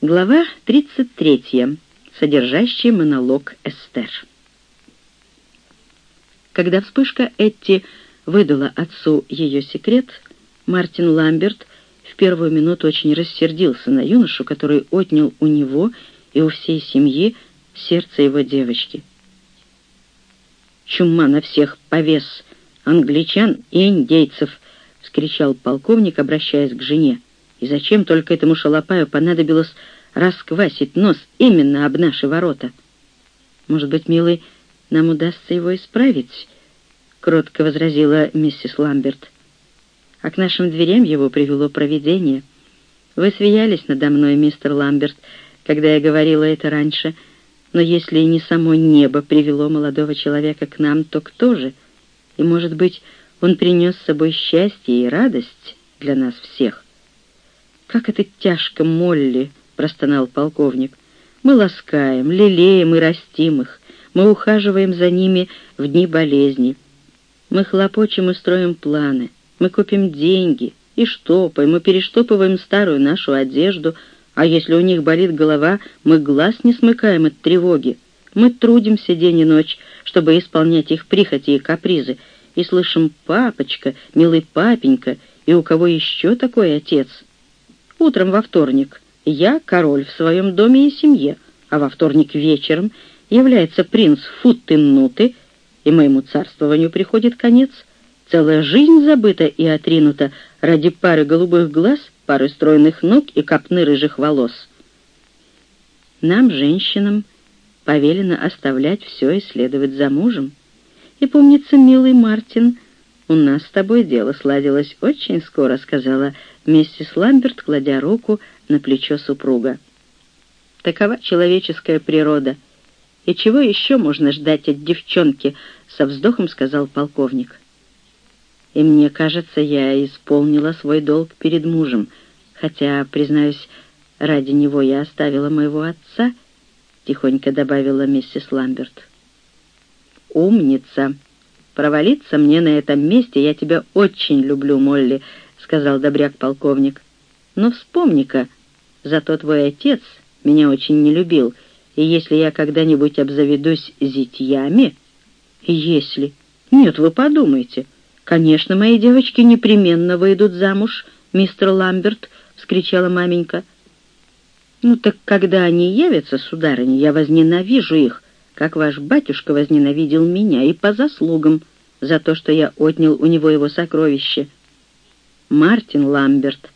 Глава 33, содержащая монолог Эстер. Когда вспышка Этти выдала отцу ее секрет, Мартин Ламберт в первую минуту очень рассердился на юношу, который отнял у него и у всей семьи сердце его девочки. «Чума на всех повес англичан и индейцев!» — вскричал полковник, обращаясь к жене. И зачем только этому шалопаю понадобилось расквасить нос именно об наши ворота? Может быть, милый, нам удастся его исправить?» — кротко возразила миссис Ламберт. «А к нашим дверям его привело провидение. Вы смеялись надо мной, мистер Ламберт, когда я говорила это раньше, но если и не само небо привело молодого человека к нам, то кто же? И, может быть, он принес с собой счастье и радость для нас всех?» «Как это тяжко, Молли!» — простонал полковник. «Мы ласкаем, лелеем и растим их. Мы ухаживаем за ними в дни болезни. Мы хлопочем и строим планы. Мы купим деньги и штопаем, мы перештопываем старую нашу одежду, а если у них болит голова, мы глаз не смыкаем от тревоги. Мы трудимся день и ночь, чтобы исполнять их прихоти и капризы, и слышим «папочка», «милый папенька», и у кого еще такой отец — Утром во вторник я король в своем доме и семье, а во вторник вечером является принц Футтеннуты, и моему царствованию приходит конец. Целая жизнь забыта и отринута ради пары голубых глаз, пары стройных ног и копны рыжих волос. Нам, женщинам, повелено оставлять все и следовать за мужем. И помнится, милый Мартин, у нас с тобой дело сладилось очень скоро, сказала миссис Ламберт, кладя руку на плечо супруга. Такова человеческая природа. И чего еще можно ждать от девчонки, со вздохом сказал полковник. И мне кажется, я исполнила свой долг перед мужем, хотя, признаюсь, ради него я оставила моего отца, тихонько добавила миссис Ламберт. Умница! Провалиться мне на этом месте, я тебя очень люблю, Молли, сказал добряк-полковник. «Но вспомни-ка, зато твой отец меня очень не любил, и если я когда-нибудь обзаведусь зятьями...» «Если...» «Нет, вы подумайте. Конечно, мои девочки непременно выйдут замуж, мистер Ламберт», — вскричала маменька. «Ну так когда они явятся, сударыня, я возненавижу их, как ваш батюшка возненавидел меня, и по заслугам, за то, что я отнял у него его сокровище». Мартин Ламберт,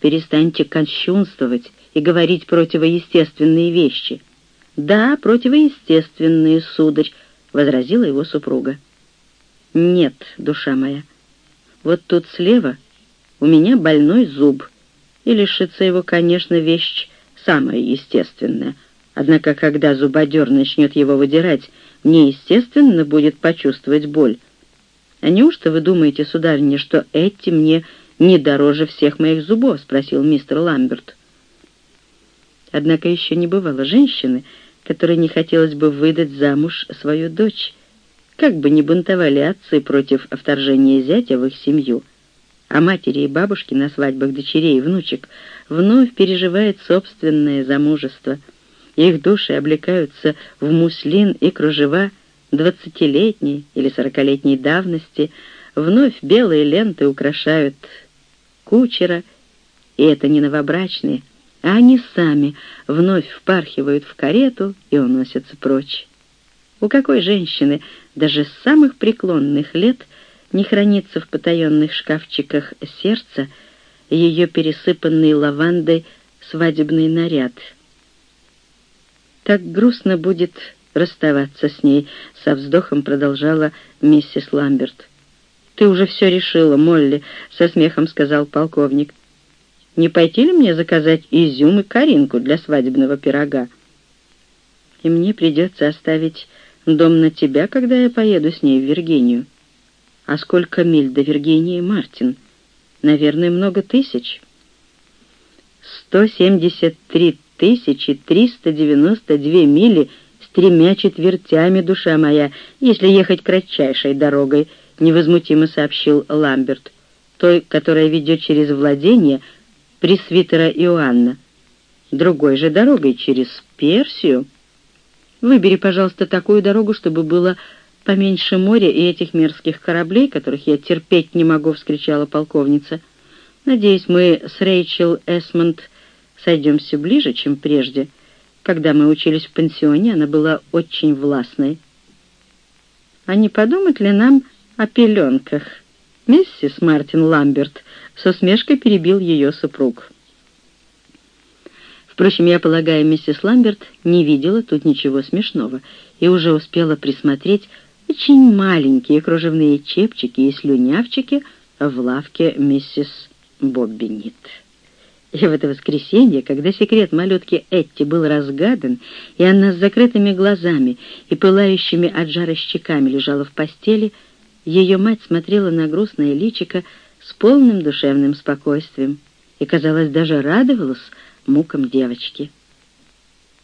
перестаньте кощунствовать и говорить противоестественные вещи. Да, противоестественные, сударь, — возразила его супруга. Нет, душа моя, вот тут слева у меня больной зуб, и лишиться его, конечно, вещь самая естественная. Однако, когда зубодер начнет его выдирать, мне, естественно, будет почувствовать боль. А неужто вы думаете, сударыня, что эти мне не дороже всех моих зубов?» — спросил мистер Ламберт. Однако еще не бывало женщины, которой не хотелось бы выдать замуж свою дочь, как бы ни бунтовали отцы против вторжения зятя в их семью, а матери и бабушки на свадьбах дочерей и внучек вновь переживают собственное замужество. Их души облекаются в муслин и кружева двадцатилетней или сорокалетней давности, вновь белые ленты украшают кучера, и это не новобрачные, а они сами вновь впархивают в карету и уносятся прочь. У какой женщины даже с самых преклонных лет не хранится в потаенных шкафчиках сердца ее пересыпанный лавандой свадебный наряд? Так грустно будет расставаться с ней, со вздохом продолжала миссис Ламберт. «Ты уже все решила, Молли», — со смехом сказал полковник. «Не пойти ли мне заказать изюм и коринку для свадебного пирога?» «И мне придется оставить дом на тебя, когда я поеду с ней в Виргинию». «А сколько миль до Виргинии, Мартин?» «Наверное, много тысяч». «Сто семьдесят три тысячи триста девяносто две мили с тремя четвертями, душа моя, если ехать кратчайшей дорогой», — невозмутимо сообщил Ламберт, той, которая ведет через владение пресвитера Иоанна. другой же дорогой через Персию. Выбери, пожалуйста, такую дорогу, чтобы было поменьше моря и этих мерзких кораблей, которых я терпеть не могу», — вскричала полковница. «Надеюсь, мы с Рэйчел Эсмонд сойдемся ближе, чем прежде. Когда мы учились в пансионе, она была очень властной». «А не подумать ли нам о пеленках?» «Миссис Мартин Ламберт», — с усмешкой перебил ее супруг. Впрочем, я полагаю, миссис Ламберт не видела тут ничего смешного и уже успела присмотреть очень маленькие кружевные чепчики и слюнявчики в лавке миссис Бобби И в это воскресенье, когда секрет малютки Этти был разгадан, и она с закрытыми глазами и пылающими от жара щеками лежала в постели, ее мать смотрела на грустное личико с полным душевным спокойствием и, казалось, даже радовалась, мукам девочки.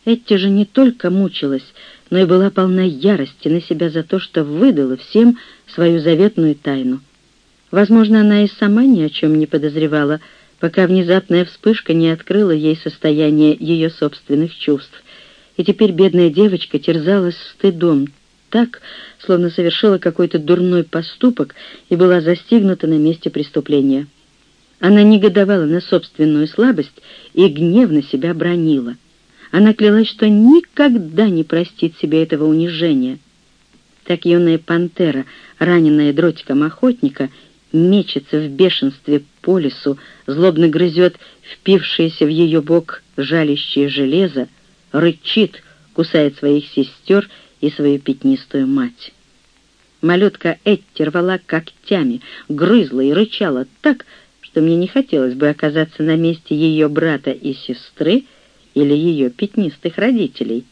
Этти же не только мучилась, но и была полна ярости на себя за то, что выдала всем свою заветную тайну. Возможно, она и сама ни о чем не подозревала, пока внезапная вспышка не открыла ей состояние ее собственных чувств. И теперь бедная девочка терзалась стыдом так, словно совершила какой-то дурной поступок и была застигнута на месте преступления. Она негодовала на собственную слабость и гневно себя бронила. Она клялась, что никогда не простит себе этого унижения. Так юная пантера, раненная дротиком охотника, мечется в бешенстве по лесу, злобно грызет впившееся в ее бок жалящее железо, рычит, кусает своих сестер и свою пятнистую мать. Малютка Этти рвала когтями, грызла и рычала так, что мне не хотелось бы оказаться на месте ее брата и сестры или ее пятнистых родителей.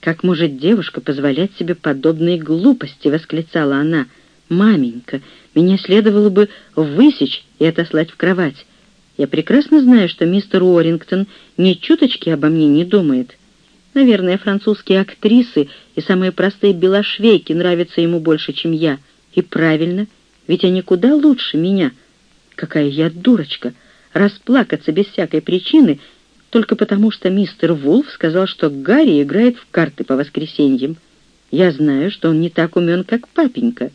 «Как может девушка позволять себе подобные глупости?» — восклицала она. «Маменька, меня следовало бы высечь и отослать в кровать. Я прекрасно знаю, что мистер Уоррингтон ни чуточки обо мне не думает. Наверное, французские актрисы и самые простые белошвейки нравятся ему больше, чем я. И правильно, ведь они куда лучше меня. Какая я дурочка! Расплакаться без всякой причины только потому, что мистер Вулф сказал, что Гарри играет в карты по воскресеньям. Я знаю, что он не так умен, как папенька.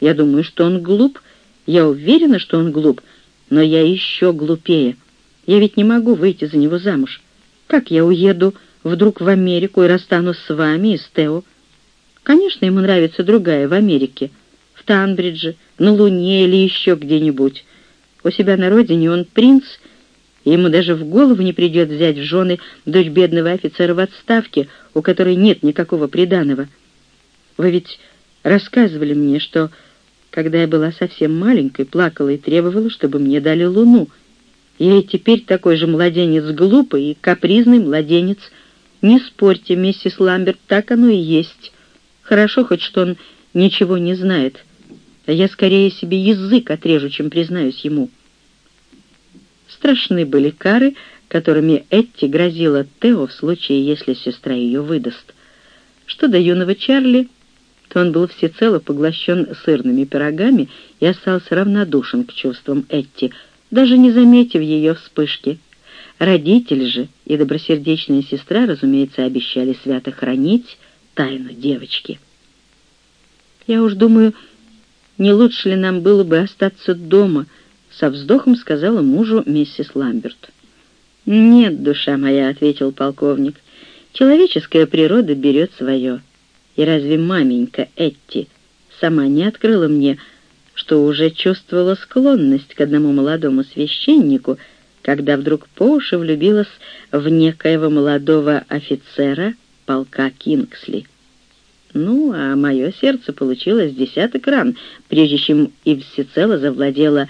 Я думаю, что он глуп. Я уверена, что он глуп, но я еще глупее. Я ведь не могу выйти за него замуж. Как я уеду вдруг в Америку и расстанусь с вами и с Тео? Конечно, ему нравится другая в Америке, в Танбридже, на Луне или еще где-нибудь. У себя на родине он принц, и ему даже в голову не придет взять в жены дочь бедного офицера в отставке, у которой нет никакого приданого. Вы ведь рассказывали мне, что, когда я была совсем маленькой, плакала и требовала, чтобы мне дали луну. Я и теперь такой же младенец глупый и капризный младенец. Не спорьте, миссис Ламберт, так оно и есть. Хорошо хоть, что он ничего не знает а я скорее себе язык отрежу, чем признаюсь ему. Страшны были кары, которыми Этти грозила Тео в случае, если сестра ее выдаст. Что до юного Чарли, то он был всецело поглощен сырными пирогами и остался равнодушен к чувствам Этти, даже не заметив ее вспышки. Родители же и добросердечная сестра, разумеется, обещали свято хранить тайну девочки. Я уж думаю, не лучше ли нам было бы остаться дома?» — со вздохом сказала мужу миссис Ламберт. «Нет, душа моя», — ответил полковник, — «человеческая природа берет свое. И разве маменька Этти сама не открыла мне, что уже чувствовала склонность к одному молодому священнику, когда вдруг по уши влюбилась в некоего молодого офицера полка Кингсли?» Ну, а мое сердце получилось десяток ран, прежде чем и всецело завладела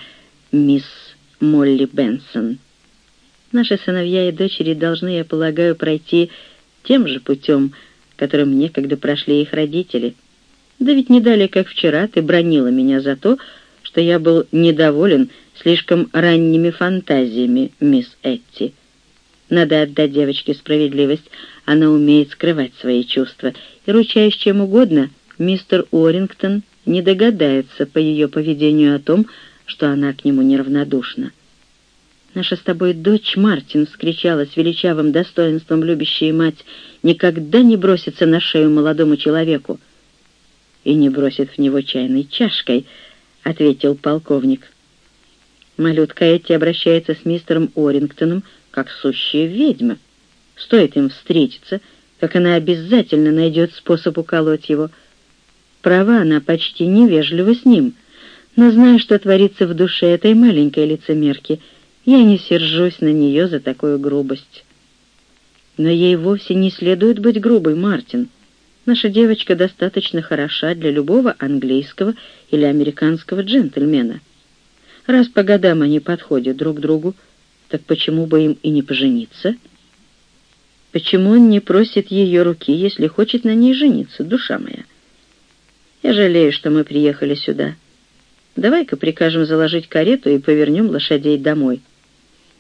мисс Молли Бенсон. Наши сыновья и дочери должны, я полагаю, пройти тем же путем, которым некогда прошли их родители. Да ведь не далее, как вчера, ты бронила меня за то, что я был недоволен слишком ранними фантазиями, мисс Этти. Надо отдать девочке справедливость, она умеет скрывать свои чувства, и, ручаясь чем угодно, мистер Уоррингтон не догадается по ее поведению о том, что она к нему неравнодушна. «Наша с тобой дочь Мартин!» — вскричала с величавым достоинством любящая мать. «Никогда не бросится на шею молодому человеку!» «И не бросит в него чайной чашкой!» — ответил полковник. Малютка Эти обращается с мистером Орингтоном, как сущая ведьма. Стоит им встретиться, как она обязательно найдет способ уколоть его. Права она почти невежлива с ним, но зная, что творится в душе этой маленькой лицемерки, я не сержусь на нее за такую грубость. Но ей вовсе не следует быть грубой, Мартин. Наша девочка достаточно хороша для любого английского или американского джентльмена. Раз по годам они подходят друг другу, так почему бы им и не пожениться? Почему он не просит ее руки, если хочет на ней жениться, душа моя? Я жалею, что мы приехали сюда. Давай-ка прикажем заложить карету и повернем лошадей домой.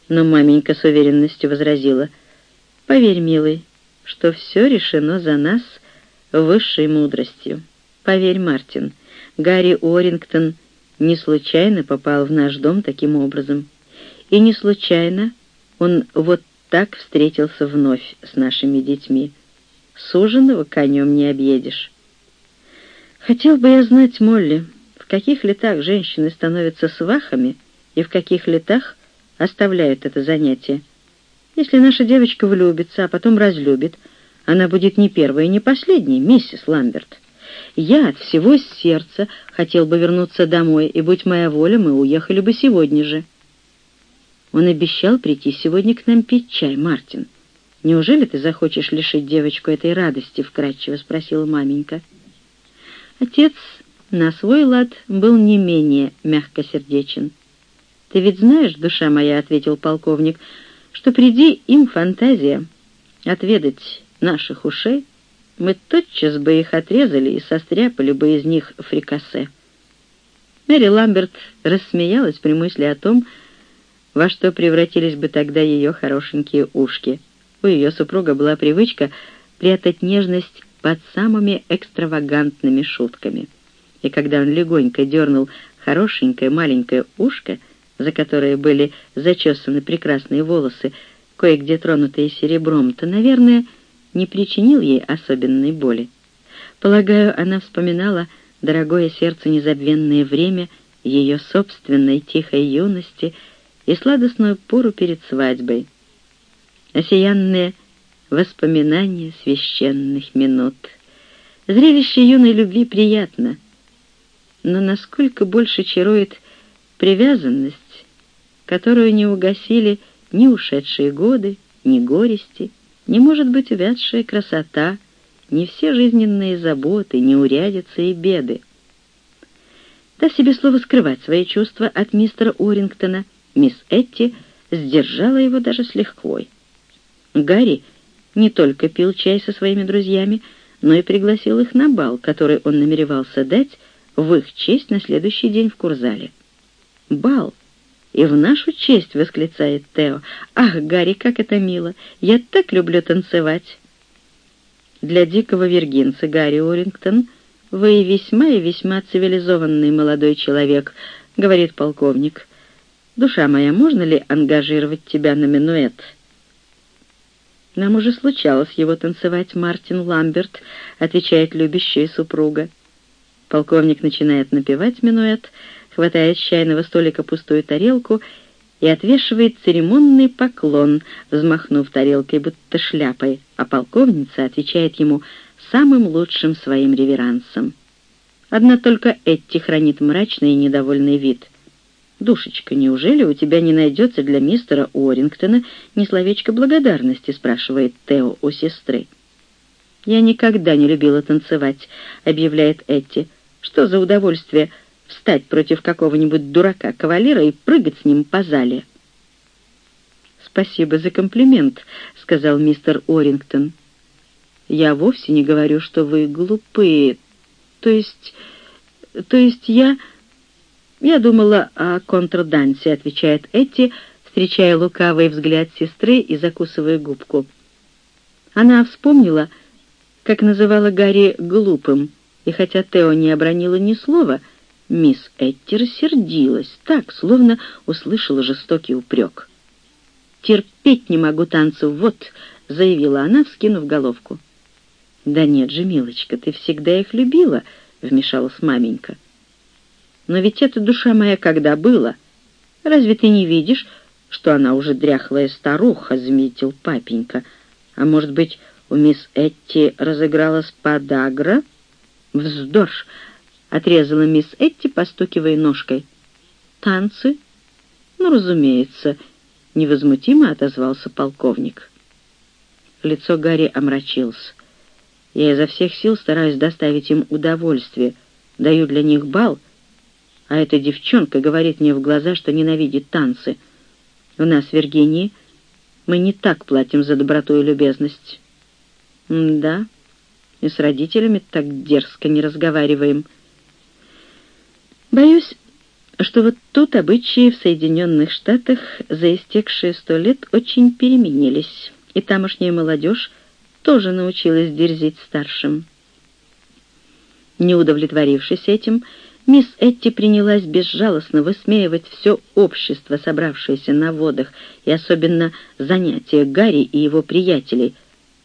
Но маменька с уверенностью возразила. Поверь, милый, что все решено за нас высшей мудростью. Поверь, Мартин, Гарри Уоррингтон — не случайно попал в наш дом таким образом. И не случайно он вот так встретился вновь с нашими детьми. Суженого конем не объедешь. Хотел бы я знать, Молли, в каких летах женщины становятся свахами и в каких летах оставляют это занятие. Если наша девочка влюбится, а потом разлюбит, она будет не первая и не последней, миссис Ламберт. Я от всего сердца хотел бы вернуться домой, и, будь моя воля, мы уехали бы сегодня же. Он обещал прийти сегодня к нам пить чай, Мартин. Неужели ты захочешь лишить девочку этой радости? — вкратчиво спросила маменька. Отец на свой лад был не менее мягкосердечен. «Ты ведь знаешь, душа моя, — ответил полковник, — что приди им фантазия отведать наших ушей, — мы тотчас бы их отрезали и состряпали бы из них фрикасе. Мэри Ламберт рассмеялась при мысли о том, во что превратились бы тогда ее хорошенькие ушки. У ее супруга была привычка прятать нежность под самыми экстравагантными шутками. И когда он легонько дернул хорошенькое маленькое ушко, за которое были зачесаны прекрасные волосы, кое-где тронутые серебром, то, наверное, не причинил ей особенной боли. Полагаю, она вспоминала дорогое сердце незабвенное время ее собственной тихой юности и сладостную пору перед свадьбой. Осиянные воспоминания священных минут. Зрелище юной любви приятно, но насколько больше чарует привязанность, которую не угасили ни ушедшие годы, ни горести, не может быть увядшая красота, не все жизненные заботы, неурядицы и беды. Дав себе слово скрывать свои чувства от мистера Урингтона, мисс Этти сдержала его даже с лихвой. Гарри не только пил чай со своими друзьями, но и пригласил их на бал, который он намеревался дать в их честь на следующий день в Курзале. Бал — «И в нашу честь!» — восклицает Тео. «Ах, Гарри, как это мило! Я так люблю танцевать!» «Для дикого виргинца, Гарри Урингтон, вы весьма и весьма цивилизованный молодой человек», — говорит полковник. «Душа моя, можно ли ангажировать тебя на минуэт?» «Нам уже случалось его танцевать, Мартин Ламберт», — отвечает любящая супруга. Полковник начинает напевать минуэт, — хватает с чайного столика пустую тарелку и отвешивает церемонный поклон, взмахнув тарелкой будто шляпой, а полковница отвечает ему самым лучшим своим реверансом. Одна только Этти хранит мрачный и недовольный вид. «Душечка, неужели у тебя не найдется для мистера Уоррингтона ни словечко благодарности?» — спрашивает Тео у сестры. «Я никогда не любила танцевать», — объявляет Этти. «Что за удовольствие встать против какого-нибудь дурака-кавалера и прыгать с ним по зале. «Спасибо за комплимент», — сказал мистер Орингтон. «Я вовсе не говорю, что вы глупые. То есть... то есть я...» «Я думала о контрдансе», — отвечает Этти, встречая лукавый взгляд сестры и закусывая губку. Она вспомнила, как называла Гарри глупым, и хотя Тео не обронила ни слова, — Мисс Этти рассердилась, так, словно услышала жестокий упрек. терпеть не могу танцев, вот», — заявила она, вскинув головку. «Да нет же, милочка, ты всегда их любила», — вмешалась маменька. «Но ведь это душа моя когда была? Разве ты не видишь, что она уже дряхлая старуха?» — заметил папенька. «А может быть, у мисс Этти разыгралась подагра?» «Вздор!» — отрезала мисс Этти, постукивая ножкой. «Танцы?» «Ну, разумеется», — невозмутимо отозвался полковник. Лицо Гарри омрачилось. Я изо всех сил стараюсь доставить им удовольствие, даю для них бал, а эта девчонка говорит мне в глаза, что ненавидит танцы. У нас в Виргинии мы не так платим за доброту и любезность. Да, и с родителями так дерзко не разговариваем. Боюсь, что вот тут обычаи в Соединенных Штатах за истекшие сто лет очень переменились и тамошняя молодежь тоже научилась дерзить старшим. Не удовлетворившись этим, мисс Этти принялась безжалостно высмеивать все общество, собравшееся на водах, и особенно занятия Гарри и его приятелей,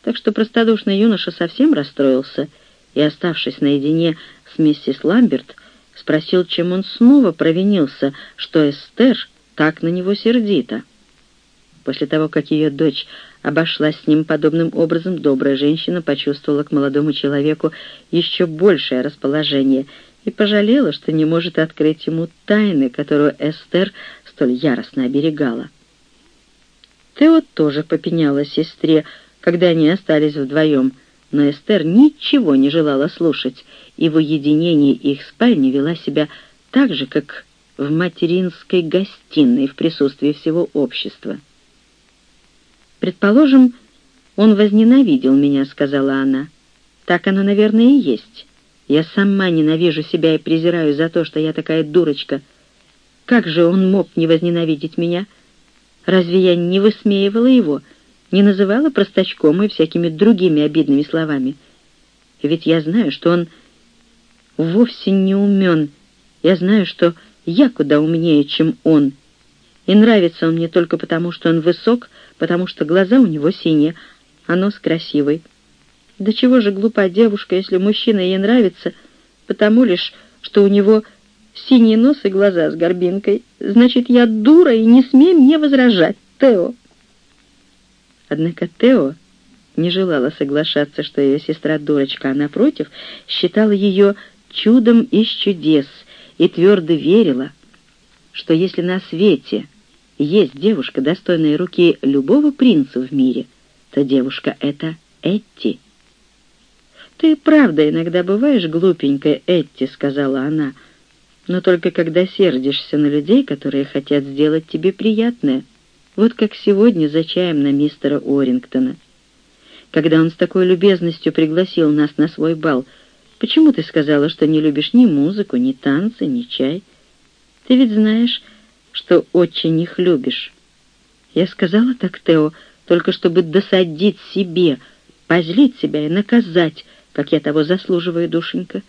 так что простодушный юноша совсем расстроился и, оставшись наедине с миссис Ламберт, спросил, чем он снова провинился, что Эстер так на него сердита. После того, как ее дочь обошлась с ним подобным образом, добрая женщина почувствовала к молодому человеку еще большее расположение и пожалела, что не может открыть ему тайны, которую Эстер столь яростно оберегала. Тео тоже попеняла сестре, когда они остались вдвоем, но Эстер ничего не желала слушать, и в уединении их спальни вела себя так же, как в материнской гостиной в присутствии всего общества. «Предположим, он возненавидел меня», — сказала она. «Так оно, наверное, и есть. Я сама ненавижу себя и презираю за то, что я такая дурочка. Как же он мог не возненавидеть меня? Разве я не высмеивала его, не называла простачком и всякими другими обидными словами? Ведь я знаю, что он вовсе не умен. Я знаю, что я куда умнее, чем он. И нравится он мне только потому, что он высок, потому что глаза у него синие, а нос красивый. Да чего же глупа девушка, если мужчина ей нравится, потому лишь, что у него синий нос и глаза с горбинкой. Значит, я дура, и не смей мне возражать, Тео. Однако Тео не желала соглашаться, что ее сестра дурочка, а, напротив, считала ее чудом из чудес и твердо верила, что если на свете есть девушка, достойная руки любого принца в мире, то девушка — это Этти. «Ты правда иногда бываешь глупенькой, Этти», — сказала она, «но только когда сердишься на людей, которые хотят сделать тебе приятное, вот как сегодня за чаем на мистера Орингтона. Когда он с такой любезностью пригласил нас на свой бал, почему ты сказала, что не любишь ни музыку, ни танцы, ни чай? Ты ведь знаешь, что очень их любишь. Я сказала так, Тео, только чтобы досадить себе, позлить себя и наказать, как я того заслуживаю, душенька.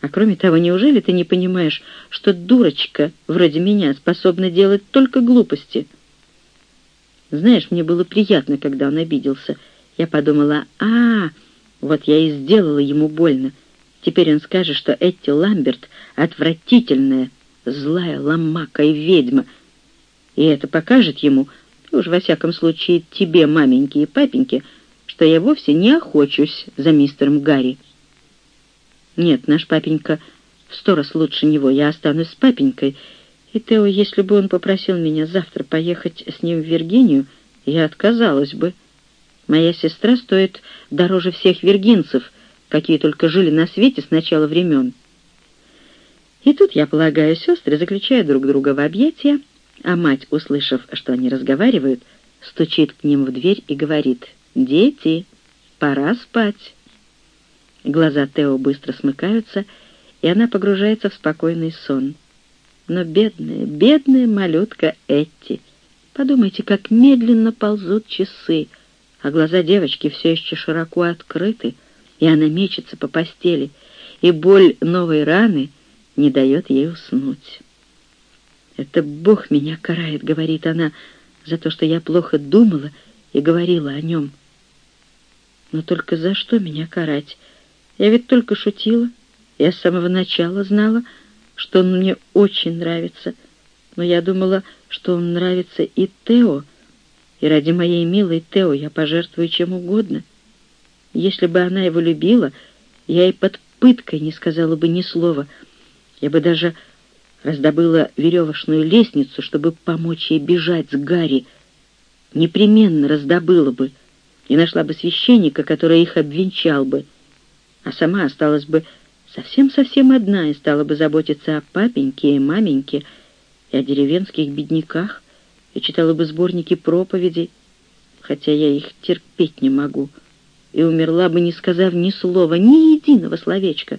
А кроме того, неужели ты не понимаешь, что дурочка вроде меня способна делать только глупости? Знаешь, мне было приятно, когда он обиделся. Я подумала, а, вот я и сделала ему больно. Теперь он скажет, что Этти Ламберт отвратительная, злая ломака и ведьма. И это покажет ему, уж во всяком случае тебе, маменьки и папеньки, что я вовсе не охочусь за мистером Гарри. Нет, наш папенька в сто раз лучше него, я останусь с папенькой, и Тео, если бы он попросил меня завтра поехать с ним в Виргинию, я отказалась бы. Моя сестра стоит дороже всех виргинцев, какие только жили на свете с начала времен. И тут, я полагаю, сестры заключают друг друга в объятия, а мать, услышав, что они разговаривают, стучит к ним в дверь и говорит «Дети, пора спать». Глаза Тео быстро смыкаются, и она погружается в спокойный сон. Но бедная, бедная малютка Этти, подумайте, как медленно ползут часы, а глаза девочки все еще широко открыты, и она мечется по постели, и боль новой раны — не дает ей уснуть. «Это Бог меня карает», — говорит она, за то, что я плохо думала и говорила о нем. Но только за что меня карать? Я ведь только шутила. Я с самого начала знала, что он мне очень нравится. Но я думала, что он нравится и Тео. И ради моей милой Тео я пожертвую чем угодно. Если бы она его любила, я и под пыткой не сказала бы ни слова. Я бы даже раздобыла веревочную лестницу, чтобы помочь ей бежать с Гарри. Непременно раздобыла бы и нашла бы священника, который их обвенчал бы, а сама осталась бы совсем-совсем одна и стала бы заботиться о папеньке и маменьке и о деревенских бедняках, и читала бы сборники проповедей, хотя я их терпеть не могу, и умерла бы, не сказав ни слова, ни единого словечка.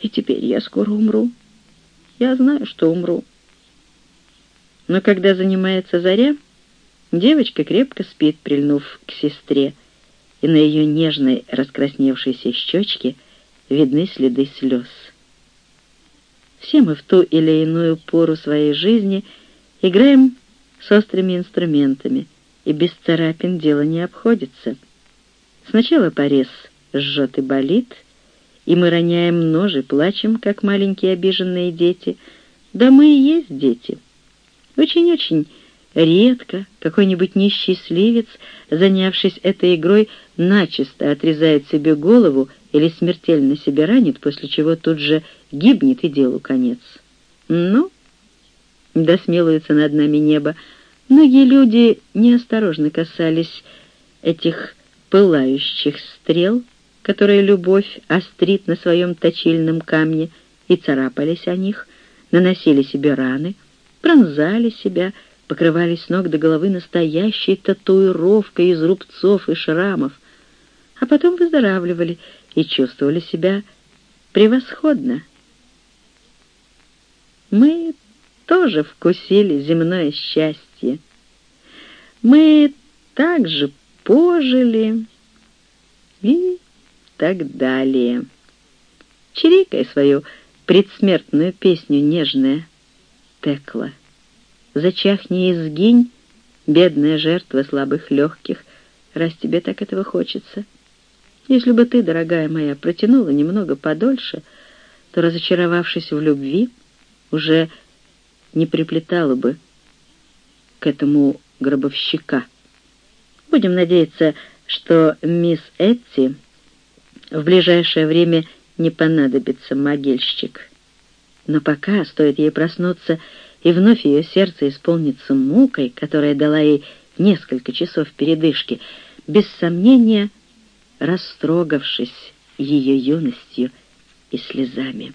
И теперь я скоро умру. Я знаю, что умру. Но когда занимается заря, девочка крепко спит, прильнув к сестре, и на ее нежной раскрасневшейся щечке видны следы слез. Все мы в ту или иную пору своей жизни играем с острыми инструментами, и без царапин дело не обходится. Сначала порез жжет и болит — и мы роняем нож и плачем, как маленькие обиженные дети. Да мы и есть дети. Очень-очень редко какой-нибудь несчастливец, занявшись этой игрой, начисто отрезает себе голову или смертельно себя ранит, после чего тут же гибнет и делу конец. Ну, да смелуется над нами небо. Многие люди неосторожно касались этих пылающих стрел, которые любовь острит на своем точильном камне, и царапались о них, наносили себе раны, пронзали себя, покрывались с ног до головы настоящей татуировкой из рубцов и шрамов, а потом выздоравливали и чувствовали себя превосходно. Мы тоже вкусили земное счастье. Мы также пожили и так далее. Чирикай свою предсмертную песню нежная, Текла. Зачахни и сгинь, бедная жертва слабых легких, раз тебе так этого хочется. Если бы ты, дорогая моя, протянула немного подольше, то, разочаровавшись в любви, уже не приплетала бы к этому гробовщика. Будем надеяться, что мисс Этти в ближайшее время не понадобится могильщик. Но пока стоит ей проснуться, и вновь ее сердце исполнится мукой, которая дала ей несколько часов передышки, без сомнения растрогавшись ее юностью и слезами.